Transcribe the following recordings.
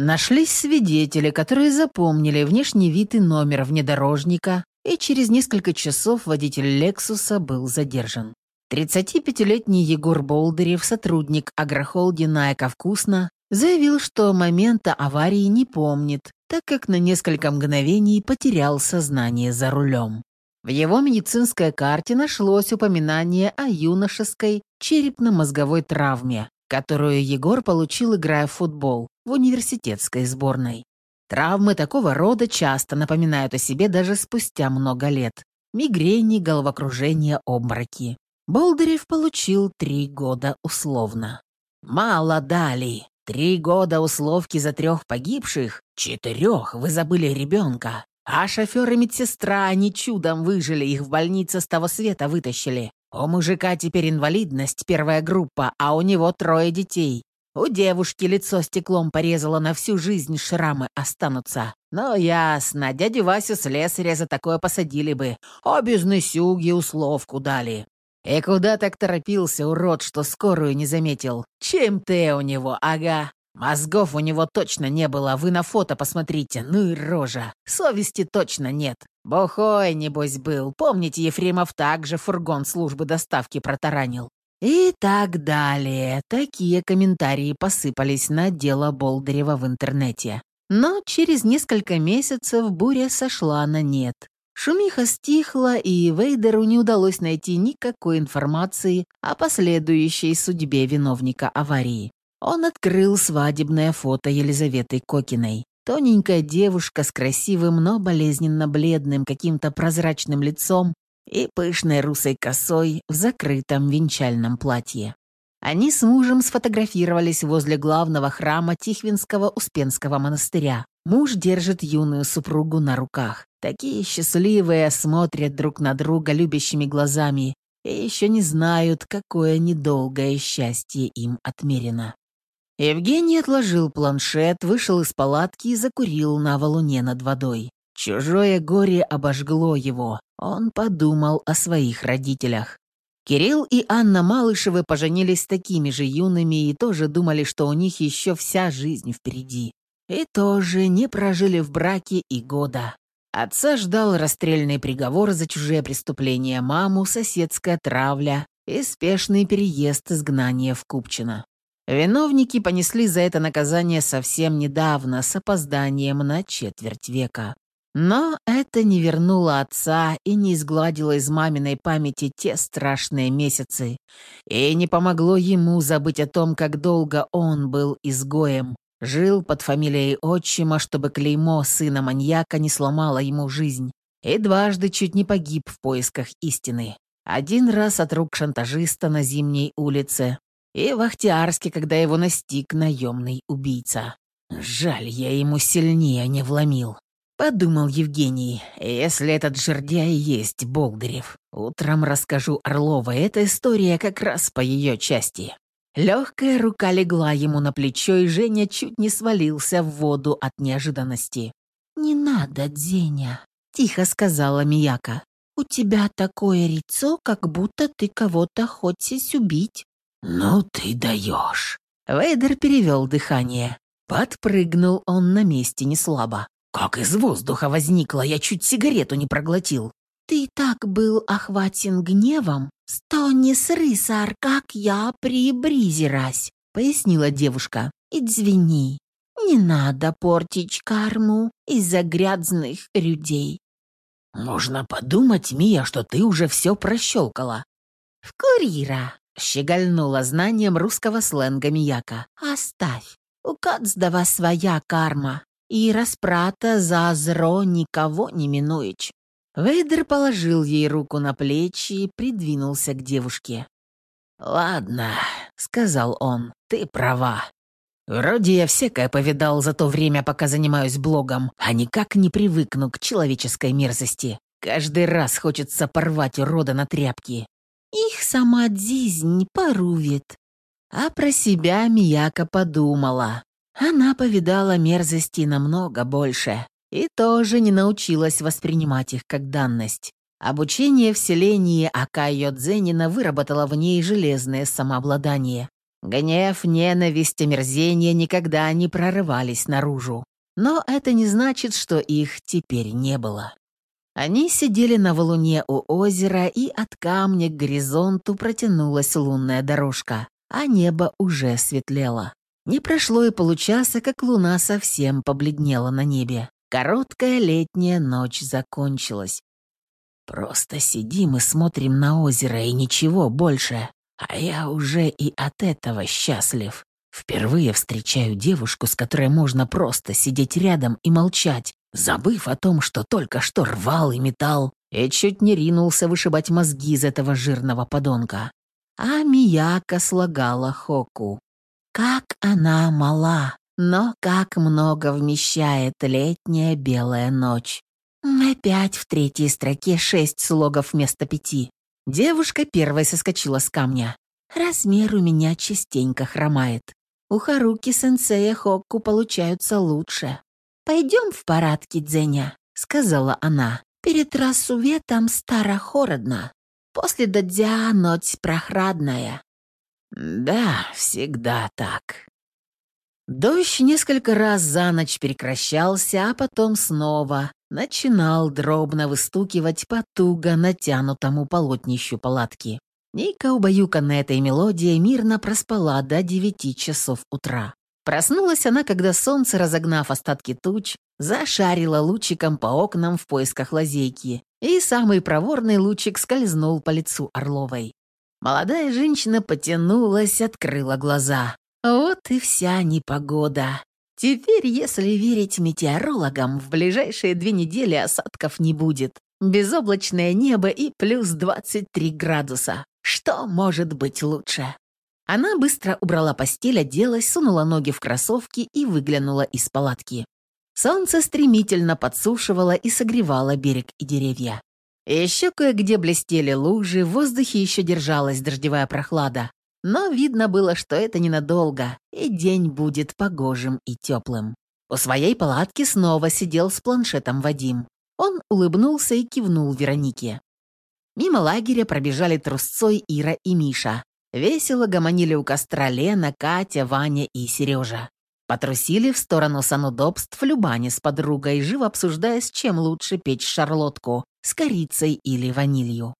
Нашлись свидетели, которые запомнили внешний вид и номер внедорожника, и через несколько часов водитель «Лексуса» был задержан. 35-летний Егор Болдырев, сотрудник агрохолдинга «Эко-вкусно», заявил, что момента аварии не помнит, так как на несколько мгновений потерял сознание за рулем. В его медицинской карте нашлось упоминание о юношеской черепно-мозговой травме, которую Егор получил, играя в футбол в университетской сборной. Травмы такого рода часто напоминают о себе даже спустя много лет. Мигрени, головокружение, обмороки. Болдырев получил три года условно. Мало дали. Три года условки за трех погибших, четырех вы забыли ребенка. А шофер и медсестра, они чудом выжили, их в больнице с того света вытащили. У мужика теперь инвалидность, первая группа, а у него трое детей. У девушки лицо стеклом порезало на всю жизнь, шрамы останутся. Но ясно, дядю Васю слесаря за такое посадили бы, а бизнесюги условку дали. И куда так торопился, урод, что скорую не заметил? Чем ты у него, ага. Мозгов у него точно не было, вы на фото посмотрите, ну и рожа. Совести точно нет. Бухой, небось, был. Помните, Ефремов также фургон службы доставки протаранил. И так далее. Такие комментарии посыпались на дело Болдырева в интернете. Но через несколько месяцев буря сошла на нет. Шумиха стихла, и Вейдеру не удалось найти никакой информации о последующей судьбе виновника аварии. Он открыл свадебное фото Елизаветы Кокиной. Тоненькая девушка с красивым, но болезненно бледным каким-то прозрачным лицом и пышной русой косой в закрытом венчальном платье. Они с мужем сфотографировались возле главного храма Тихвинского Успенского монастыря. Муж держит юную супругу на руках. Такие счастливые смотрят друг на друга любящими глазами и еще не знают, какое недолгое счастье им отмерено. Евгений отложил планшет, вышел из палатки и закурил на валуне над водой. Чужое горе обожгло его. Он подумал о своих родителях. Кирилл и Анна Малышевы поженились такими же юными и тоже думали, что у них еще вся жизнь впереди. И тоже не прожили в браке и года. Отца ждал расстрельный приговор за чужие преступления, маму, соседская травля и спешный переезд изгнания в Купчино. Виновники понесли за это наказание совсем недавно, с опозданием на четверть века. Но это не вернуло отца и не изгладило из маминой памяти те страшные месяцы, и не помогло ему забыть о том, как долго он был изгоем, жил под фамилией отчима, чтобы клеймо сына маньяка не сломало ему жизнь, и дважды чуть не погиб в поисках истины. Один раз от рук шантажиста на зимней улице, и в Ахтиарске, когда его настиг наемный убийца. Жаль, я ему сильнее не вломил. Подумал Евгений, если этот жердяй есть Болдырев, утром расскажу Орловой, эта история как раз по ее части. Легкая рука легла ему на плечо, и Женя чуть не свалился в воду от неожиданности. «Не надо, Дзеня», — тихо сказала Мияка. «У тебя такое лицо, как будто ты кого-то хочешь убить». «Ну ты даешь!» Вейдер перевел дыхание. Подпрыгнул он на месте неслабо. Как из воздуха возникла, я чуть сигарету не проглотил. Ты так был охвачен гневом, что не срысар, как я приблизилась, пояснила девушка. Извини, не надо портить карму из-за грязных людей. Можно подумать, Мия, что ты уже все прощелкала. В курира, щегольнула знанием русского сленга Мияка. Оставь, у каждого своя карма и расправа за зро никого не минует. Вейдер положил ей руку на плечи и придвинулся к девушке. «Ладно», — сказал он, — «ты права. Вроде я всякое повидал за то время, пока занимаюсь блогом, а никак не привыкну к человеческой мерзости. Каждый раз хочется порвать урода на тряпки». «Их сама жизнь порувит». А про себя Мияка подумала. Она повидала мерзости намного больше и тоже не научилась воспринимать их как данность. Обучение в селении Акайо Дзенина выработало в ней железное самообладание. Гнев, ненависть, омерзение никогда не прорывались наружу. Но это не значит, что их теперь не было. Они сидели на валуне у озера, и от камня к горизонту протянулась лунная дорожка, а небо уже светлело. Не прошло и получаса, как луна совсем побледнела на небе. Короткая летняя ночь закончилась. Просто сидим и смотрим на озеро, и ничего больше. А я уже и от этого счастлив. Впервые встречаю девушку, с которой можно просто сидеть рядом и молчать, забыв о том, что только что рвал и метал, и чуть не ринулся вышибать мозги из этого жирного подонка. А Мияка слагала Хоку. Как она мала, но как много вмещает летняя белая ночь. Опять в третьей строке шесть слогов вместо пяти. Девушка первой соскочила с камня. Размер у меня частенько хромает. У Харуки сенсея Хокку получаются лучше. «Пойдем в парад, Кидзеня», — сказала она. «Перед рассуветом старо-хородно. После дадзя ночь прохладная». «Да, всегда так». Дождь несколько раз за ночь прекращался, а потом снова начинал дробно выстукивать по туго натянутому полотнищу палатки. Ника, убаюканная этой мелодией, мирно проспала до девяти часов утра. Проснулась она, когда солнце, разогнав остатки туч, зашарило лучиком по окнам в поисках лазейки, и самый проворный лучик скользнул по лицу Орловой. Молодая женщина потянулась, открыла глаза. Вот и вся непогода. Теперь, если верить метеорологам, в ближайшие две недели осадков не будет. Безоблачное небо и плюс 23 градуса. Что может быть лучше? Она быстро убрала постель, оделась, сунула ноги в кроссовки и выглянула из палатки. Солнце стремительно подсушивало и согревало берег и деревья. Еще кое-где блестели лужи, в воздухе еще держалась дождевая прохлада. Но видно было, что это ненадолго, и день будет погожим и теплым. У своей палатки снова сидел с планшетом Вадим. Он улыбнулся и кивнул Веронике. Мимо лагеря пробежали трусцой Ира и Миша. Весело гомонили у костра Лена, Катя, Ваня и Сережа. Потрусили в сторону санудобств Любани с подругой, живо обсуждая, с чем лучше печь шарлотку, с корицей или ванилью.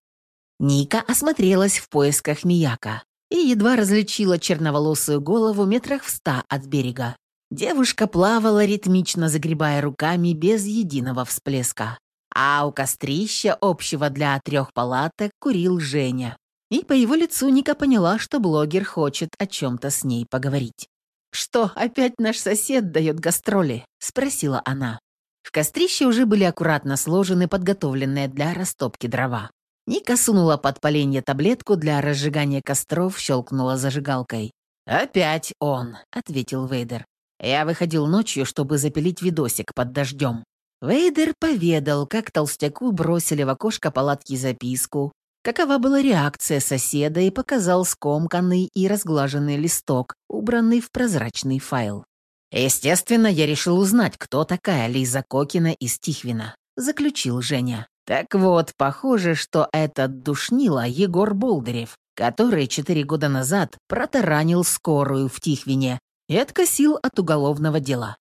Ника осмотрелась в поисках Мияка и едва различила черноволосую голову метрах в ста от берега. Девушка плавала, ритмично загребая руками без единого всплеска. А у кострища, общего для трех палаток, курил Женя. И по его лицу Ника поняла, что блогер хочет о чем-то с ней поговорить. «Что, опять наш сосед дает гастроли?» — спросила она. В кострище уже были аккуратно сложены подготовленные для растопки дрова. Ника сунула под поленье таблетку для разжигания костров, щелкнула зажигалкой. «Опять он», — ответил Вейдер. «Я выходил ночью, чтобы запилить видосик под дождем». Вейдер поведал, как толстяку бросили в окошко палатки записку, какова была реакция соседа и показал скомканный и разглаженный листок, убранный в прозрачный файл. «Естественно, я решил узнать, кто такая Лиза Кокина из Тихвина», — заключил Женя. Так вот, похоже, что этот душнило Егор Болдырев, который четыре года назад протаранил скорую в Тихвине и откосил от уголовного дела.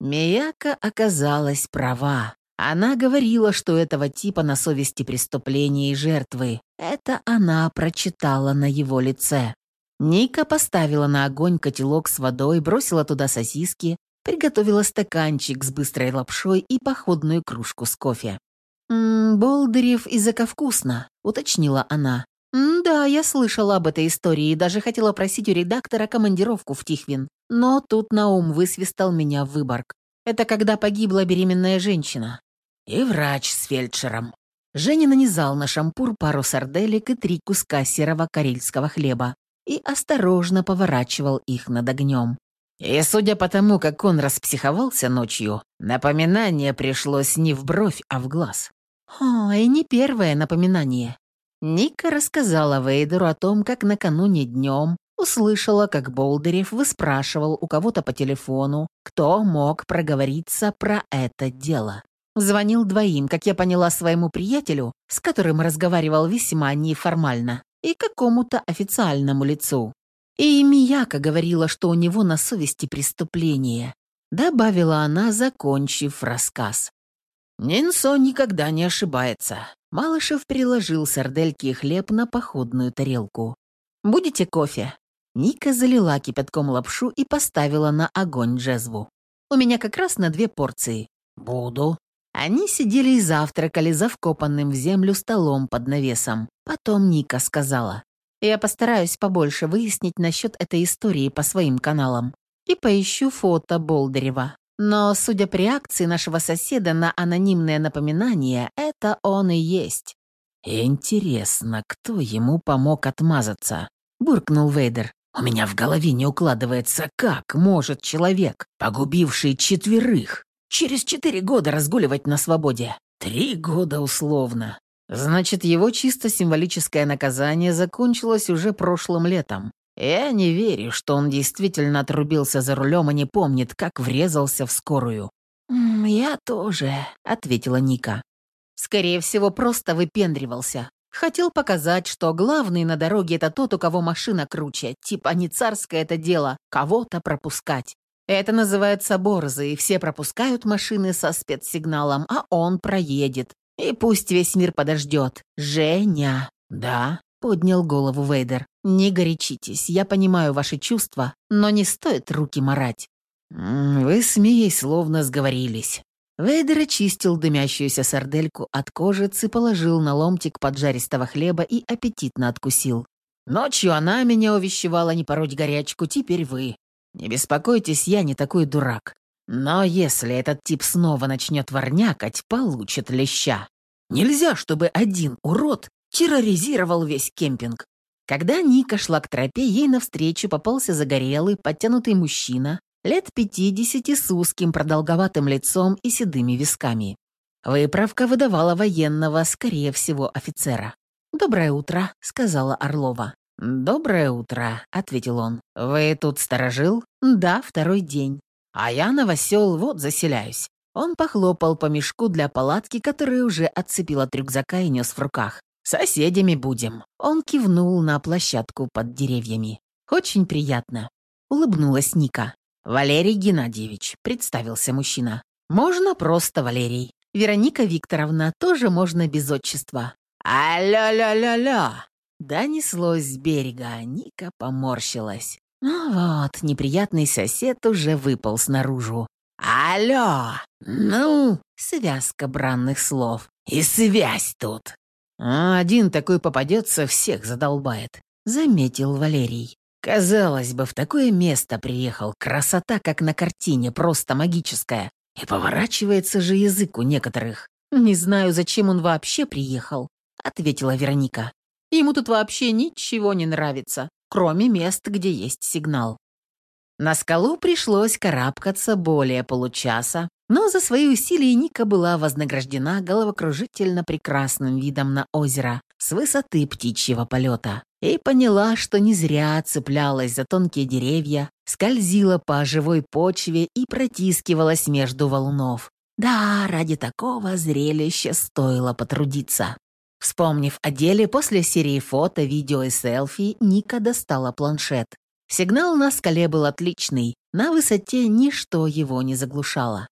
Мияка оказалась права. Она говорила, что этого типа на совести преступления и жертвы. Это она прочитала на его лице. Ника поставила на огонь котелок с водой, бросила туда сосиски, приготовила стаканчик с быстрой лапшой и походную кружку с кофе. «М «Болдырев из-за вкусно», — уточнила она. «Да, я слышала об этой истории и даже хотела просить у редактора командировку в Тихвин. Но тут на ум высвистал меня в Выборг. Это когда погибла беременная женщина. И врач с фельдшером». Женя нанизал на шампур пару сарделек и три куска серого карельского хлеба и осторожно поворачивал их над огнем. И судя по тому, как он распсиховался ночью, напоминание пришлось не в бровь, а в глаз. О, и не первое напоминание. Ника рассказала Вейдеру о том, как накануне днем услышала, как Болдырев выспрашивал у кого-то по телефону, кто мог проговориться про это дело. Звонил двоим, как я поняла, своему приятелю, с которым разговаривал весьма неформально, и какому-то официальному лицу. И Мияка говорила, что у него на совести преступление. Добавила она, закончив рассказ. Нинсо никогда не ошибается. Малышев приложил сардельки и хлеб на походную тарелку. «Будете кофе?» Ника залила кипятком лапшу и поставила на огонь джезву. «У меня как раз на две порции». «Буду». Они сидели и завтракали за вкопанным в землю столом под навесом. Потом Ника сказала. «Я постараюсь побольше выяснить насчет этой истории по своим каналам и поищу фото Болдырева. Но, судя по реакции нашего соседа на анонимное напоминание, это он и есть». «Интересно, кто ему помог отмазаться?» — буркнул Вейдер. «У меня в голове не укладывается, как может человек, погубивший четверых, через четыре года разгуливать на свободе? Три года условно. Значит, его чисто символическое наказание закончилось уже прошлым летом. Я не верю, что он действительно отрубился за рулем и не помнит, как врезался в скорую. «Я тоже», — ответила Ника. Скорее всего, просто выпендривался. Хотел показать, что главный на дороге это тот, у кого машина круче. Типа не царское это дело, кого-то пропускать. Это называется борзы, и все пропускают машины со спецсигналом, а он проедет. И пусть весь мир подождет. Женя. Да, поднял голову Вейдер. Не горячитесь, я понимаю ваши чувства, но не стоит руки марать. Вы с Мией словно сговорились. Вейдер очистил дымящуюся сардельку от кожицы, положил на ломтик поджаристого хлеба и аппетитно откусил. «Ночью она меня увещевала не пороть горячку, теперь вы. Не беспокойтесь, я не такой дурак. Но если этот тип снова начнет ворнякать, получит леща. Нельзя, чтобы один урод терроризировал весь кемпинг. Когда Ника шла к тропе, ей навстречу попался загорелый, подтянутый мужчина лет пятидесяти с узким продолговатым лицом и седыми висками. Выправка выдавала военного, скорее всего, офицера. «Доброе утро», — сказала Орлова. «Доброе утро», — ответил он. «Вы тут сторожил?» «Да, второй день. А я новосел, вот заселяюсь». Он похлопал по мешку для палатки, который уже отцепил от рюкзака и нес в руках. «Соседями будем». Он кивнул на площадку под деревьями. «Очень приятно», — улыбнулась Ника. «Валерий Геннадьевич», — представился мужчина. «Можно просто Валерий. Вероника Викторовна тоже можно без отчества». «Алло-ля-ля-ля!» Донеслось с берега, Ника поморщилась. Ну вот, неприятный сосед уже выпал снаружи. «Алло! Ну!» — связка бранных слов. «И связь тут!» «А «Один такой попадется, всех задолбает», — заметил Валерий. Казалось бы, в такое место приехал, красота, как на картине, просто магическая. И поворачивается же язык у некоторых. «Не знаю, зачем он вообще приехал», — ответила Вероника. «Ему тут вообще ничего не нравится, кроме мест, где есть сигнал». На скалу пришлось карабкаться более получаса, но за свои усилия Ника была вознаграждена головокружительно прекрасным видом на озеро с высоты птичьего полета и поняла, что не зря цеплялась за тонкие деревья, скользила по живой почве и протискивалась между волнов. Да, ради такого зрелища стоило потрудиться. Вспомнив о деле, после серии фото, видео и селфи, Ника достала планшет. Сигнал на скале был отличный, на высоте ничто его не заглушало.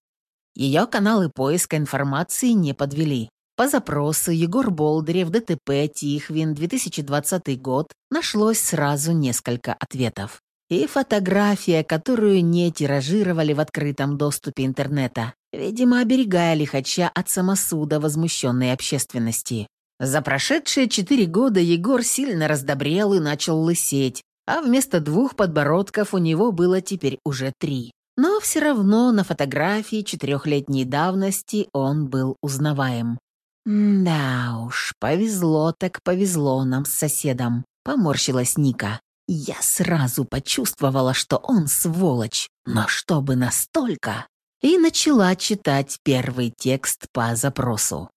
Ее каналы поиска информации не подвели. По запросу Егор Болдырев, ДТП, Тихвин, 2020 год нашлось сразу несколько ответов. И фотография, которую не тиражировали в открытом доступе интернета, видимо, оберегая лихача от самосуда возмущенной общественности. За прошедшие четыре года Егор сильно раздобрел и начал лысеть, а вместо двух подбородков у него было теперь уже три. Но все равно на фотографии четырехлетней давности он был узнаваем. «Да уж, повезло так повезло нам с соседом», — поморщилась Ника. «Я сразу почувствовала, что он сволочь, но чтобы настолько...» И начала читать первый текст по запросу.